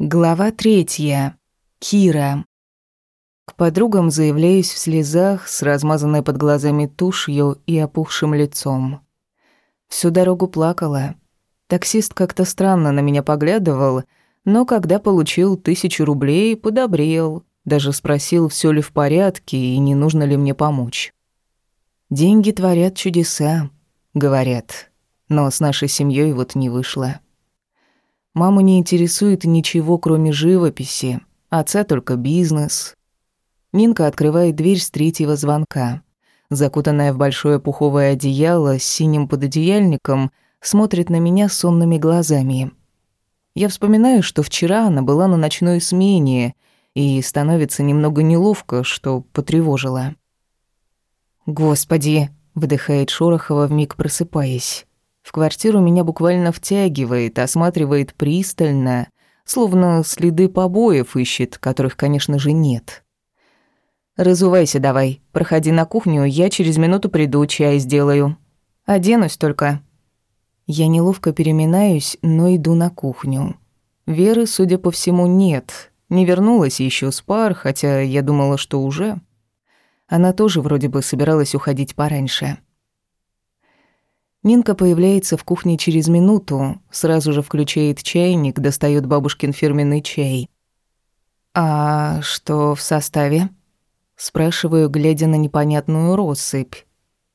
Глава третья. Кира. К подругам заявляюсь в слезах с размазанной под глазами тушью и опухшим лицом. Всю дорогу плакала. Таксист как-то странно на меня поглядывал, но когда получил тысячу рублей, подобрел, даже спросил, все ли в порядке и не нужно ли мне помочь. «Деньги творят чудеса», — говорят, но с нашей семьей вот не вышло. Маму не интересует ничего, кроме живописи. Отца только бизнес. Нинка открывает дверь с третьего звонка. Закутанная в большое пуховое одеяло с синим пододеяльником, смотрит на меня сонными глазами. Я вспоминаю, что вчера она была на ночной смене, и становится немного неловко, что потревожила. «Господи!» — выдыхает Шорохова, вмиг просыпаясь. В квартиру меня буквально втягивает, осматривает пристально, словно следы побоев ищет, которых, конечно же, нет. «Разувайся давай, проходи на кухню, я через минуту приду, чай сделаю. Оденусь только». Я неловко переминаюсь, но иду на кухню. Веры, судя по всему, нет. Не вернулась еще с пар, хотя я думала, что уже. Она тоже вроде бы собиралась уходить пораньше. Нинка появляется в кухне через минуту, сразу же включает чайник, достает бабушкин фирменный чай. «А что в составе?» Спрашиваю, глядя на непонятную россыпь.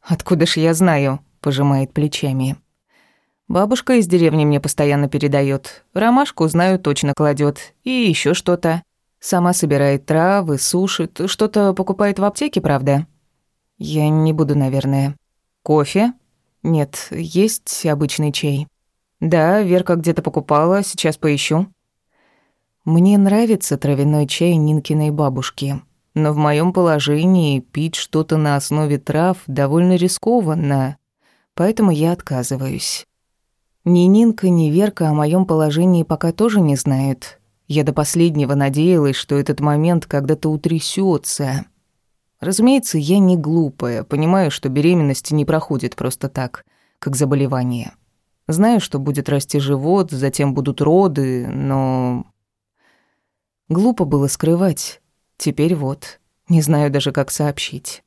«Откуда ж я знаю?» – пожимает плечами. «Бабушка из деревни мне постоянно передает. Ромашку, знаю, точно кладет. И еще что-то. Сама собирает травы, сушит. Что-то покупает в аптеке, правда?» «Я не буду, наверное». «Кофе?» Нет, есть обычный чай. Да, Верка где-то покупала, сейчас поищу. Мне нравится травяной чай Нинкиной бабушки, но в моем положении пить что-то на основе трав довольно рискованно, поэтому я отказываюсь. Ни Нинка, ни Верка о моем положении пока тоже не знают. Я до последнего надеялась, что этот момент когда-то утрясётся. Разумеется, я не глупая, понимаю, что беременность не проходит просто так, как заболевание. Знаю, что будет расти живот, затем будут роды, но... Глупо было скрывать. Теперь вот. Не знаю даже, как сообщить.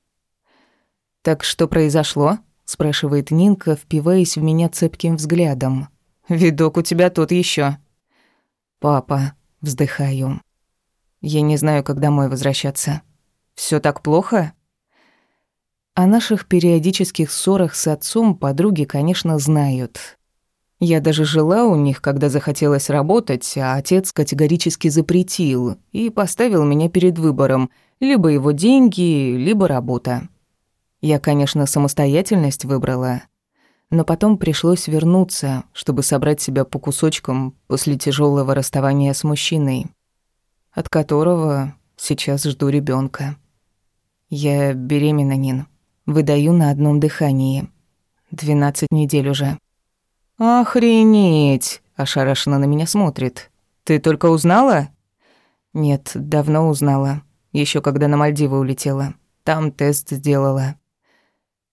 «Так что произошло?» — спрашивает Нинка, впиваясь в меня цепким взглядом. «Видок у тебя тот еще. «Папа», — вздыхаю. «Я не знаю, как домой возвращаться». Все так плохо? О наших периодических ссорах с отцом подруги, конечно, знают. Я даже жила у них, когда захотелось работать, а отец категорически запретил и поставил меня перед выбором либо его деньги, либо работа. Я, конечно, самостоятельность выбрала, но потом пришлось вернуться, чтобы собрать себя по кусочкам после тяжелого расставания с мужчиной, от которого сейчас жду ребенка. Я беременна, Нин. Выдаю на одном дыхании. Двенадцать недель уже. Охренеть! Ошарашенно на меня смотрит. Ты только узнала? Нет, давно узнала. Еще когда на Мальдивы улетела. Там тест сделала.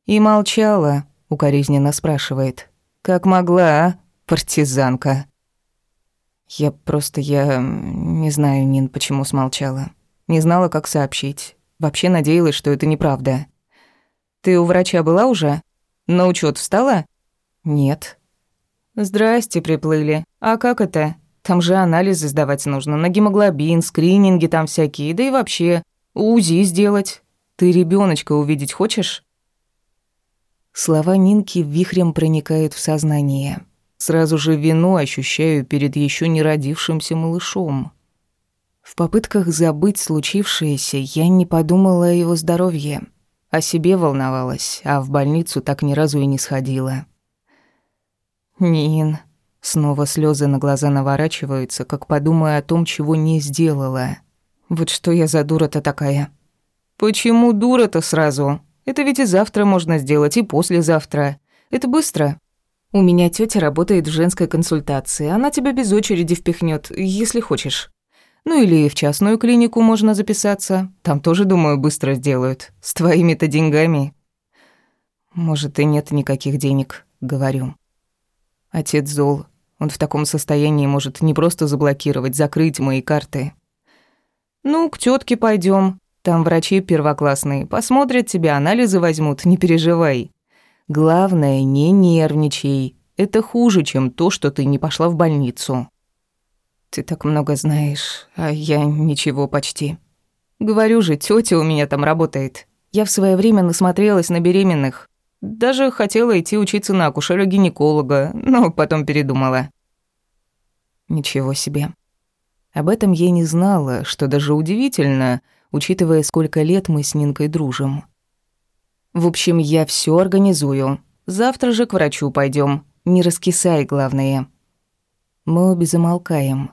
И молчала, укоризненно спрашивает. Как могла, а, партизанка? Я просто, я не знаю, Нин, почему смолчала. Не знала, как сообщить. Вообще надеялась, что это неправда. Ты у врача была уже? На учет встала? Нет. Здрасте, приплыли. А как это? Там же анализы сдавать нужно, на гемоглобин, скрининги там всякие, да и вообще УЗИ сделать. Ты ребеночка увидеть хочешь? Слова Нинки вихрем проникают в сознание. Сразу же вину ощущаю перед еще не родившимся малышом. В попытках забыть случившееся я не подумала о его здоровье. О себе волновалась, а в больницу так ни разу и не сходила. «Нин...» Снова слезы на глаза наворачиваются, как подумая о том, чего не сделала. Вот что я за дура-то такая. Почему дура-то сразу? Это ведь и завтра можно сделать, и послезавтра. Это быстро. У меня тетя работает в женской консультации. Она тебя без очереди впихнет, если хочешь. Ну или в частную клинику можно записаться. Там тоже, думаю, быстро сделают. С твоими-то деньгами. Может, и нет никаких денег, говорю. Отец зол. Он в таком состоянии может не просто заблокировать, закрыть мои карты. Ну, к тетке пойдем. Там врачи первоклассные, посмотрят тебя, анализы возьмут, не переживай. Главное, не нервничай. Это хуже, чем то, что ты не пошла в больницу. Ты так много знаешь, а я ничего почти. Говорю же, тетя у меня там работает. Я в свое время насмотрелась на беременных. Даже хотела идти учиться на акушера-гинеколога, но потом передумала. Ничего себе. Об этом я не знала, что даже удивительно, учитывая, сколько лет мы с Нинкой дружим. В общем, я все организую. Завтра же к врачу пойдем. Не раскисай, главное. Мы обе замолкаем.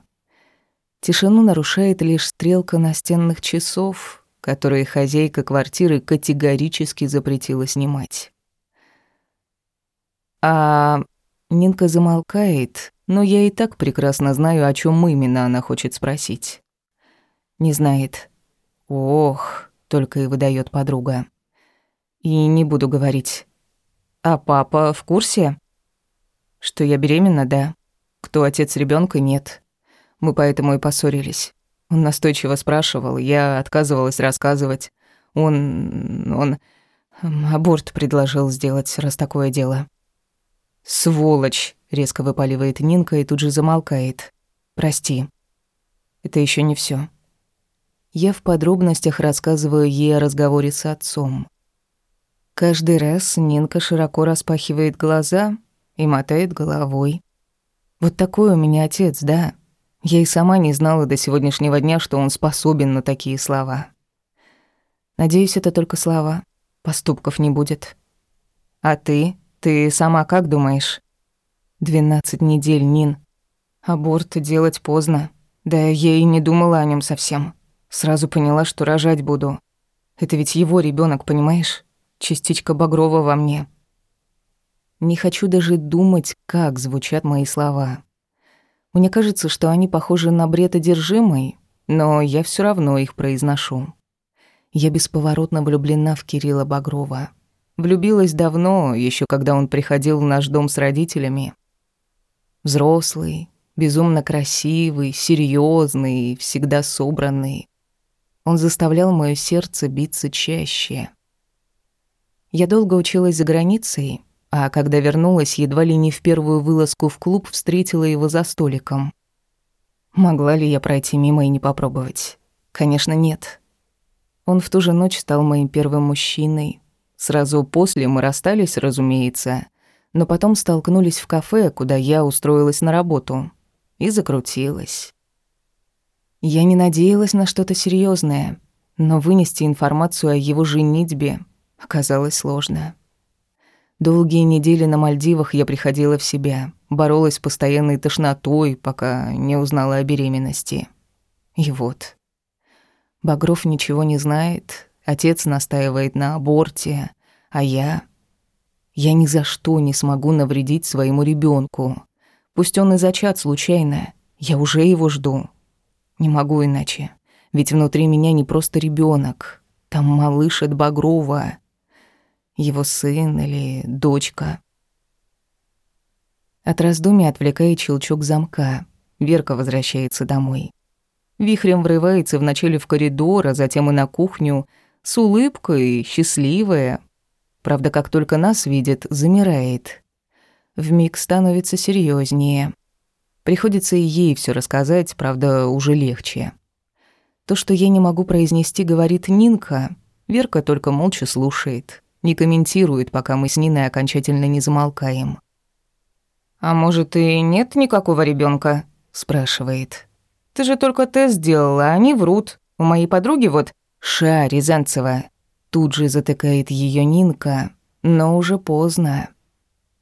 Тишину нарушает лишь стрелка настенных часов, которые хозяйка квартиры категорически запретила снимать. А Нинка замолкает, но я и так прекрасно знаю, о чем именно она хочет спросить. Не знает. Ох, только и выдает подруга. И не буду говорить. А папа в курсе? Что я беременна, да. Кто отец ребенка, нет. Мы поэтому и поссорились. Он настойчиво спрашивал, я отказывалась рассказывать. Он... он... аборт предложил сделать, раз такое дело. «Сволочь!» — резко выпаливает Нинка и тут же замолкает. «Прости. Это еще не все. Я в подробностях рассказываю ей о разговоре с отцом. Каждый раз Нинка широко распахивает глаза и мотает головой. Вот такой у меня отец, да. Я и сама не знала до сегодняшнего дня, что он способен на такие слова. Надеюсь, это только слова. Поступков не будет. А ты? Ты сама как думаешь? Двенадцать недель, Нин. Аборт делать поздно. Да я и не думала о нем совсем. Сразу поняла, что рожать буду. Это ведь его ребенок, понимаешь? Частичка Багрова во мне. Не хочу даже думать, как звучат мои слова. Мне кажется, что они похожи на бред одержимый, но я все равно их произношу. Я бесповоротно влюблена в Кирилла Багрова. Влюбилась давно, еще когда он приходил в наш дом с родителями. Взрослый, безумно красивый, серьезный, всегда собранный. Он заставлял мое сердце биться чаще. Я долго училась за границей, а когда вернулась, едва ли не в первую вылазку в клуб встретила его за столиком. Могла ли я пройти мимо и не попробовать? Конечно, нет. Он в ту же ночь стал моим первым мужчиной, Сразу после мы расстались, разумеется, но потом столкнулись в кафе, куда я устроилась на работу. И закрутилась. Я не надеялась на что-то серьезное, но вынести информацию о его женитьбе оказалось сложно. Долгие недели на Мальдивах я приходила в себя, боролась с постоянной тошнотой, пока не узнала о беременности. И вот. Багров ничего не знает, Отец настаивает на аборте, а я... Я ни за что не смогу навредить своему ребенку. Пусть он и зачат случайно, я уже его жду. Не могу иначе, ведь внутри меня не просто ребенок, там малыш от Багрова, его сын или дочка. От раздумий отвлекает щелчок замка. Верка возвращается домой. Вихрем врывается вначале в коридор, а затем и на кухню — с улыбкой, счастливая. Правда, как только нас видит, замирает. Вмиг становится серьезнее. Приходится и ей все рассказать, правда, уже легче. То, что я не могу произнести, говорит Нинка. Верка только молча слушает, не комментирует, пока мы с Ниной окончательно не замолкаем. «А может, и нет никакого ребенка? спрашивает. «Ты же только тест сделала, а они врут. У моей подруги вот «Ша, Рязанцева!» Тут же затыкает ее Нинка, но уже поздно.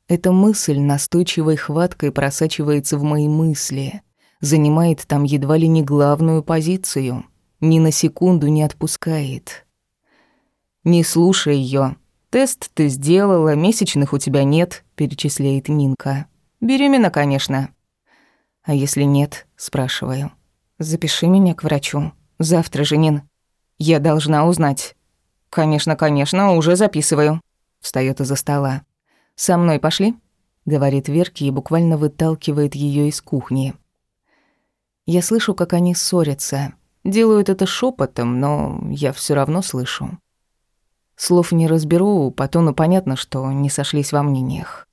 Эта мысль настойчивой хваткой просачивается в мои мысли, занимает там едва ли не главную позицию, ни на секунду не отпускает. «Не слушай ее. Тест ты сделала, месячных у тебя нет», — перечисляет Нинка. «Беременна, конечно». «А если нет?» — спрашиваю. «Запиши меня к врачу. Завтра же, Нин». Я должна узнать. Конечно, конечно, уже записываю. Встаёт из-за стола. Со мной пошли? говорит Верке и буквально выталкивает ее из кухни. Я слышу, как они ссорятся. Делают это шепотом, но я все равно слышу. Слов не разберу, по тону понятно, что не сошлись во мнениях.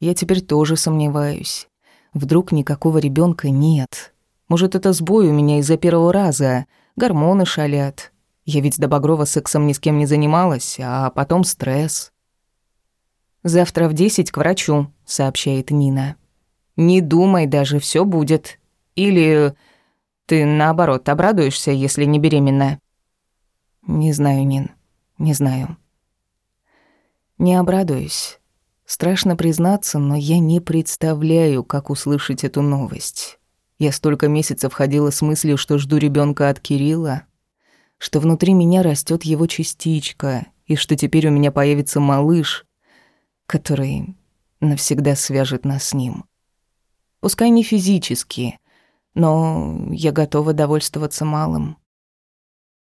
Я теперь тоже сомневаюсь. Вдруг никакого ребенка нет. Может, это сбой у меня из-за первого раза. Гормоны шалят. Я ведь до Багрова сексом ни с кем не занималась, а потом стресс. «Завтра в десять к врачу», — сообщает Нина. «Не думай даже, все будет. Или ты, наоборот, обрадуешься, если не беременна?» «Не знаю, Нин, не знаю». «Не обрадуюсь. Страшно признаться, но я не представляю, как услышать эту новость. Я столько месяцев ходила с мыслью, что жду ребенка от Кирилла, что внутри меня растет его частичка, и что теперь у меня появится малыш, который навсегда свяжет нас с ним. Пускай не физически, но я готова довольствоваться малым.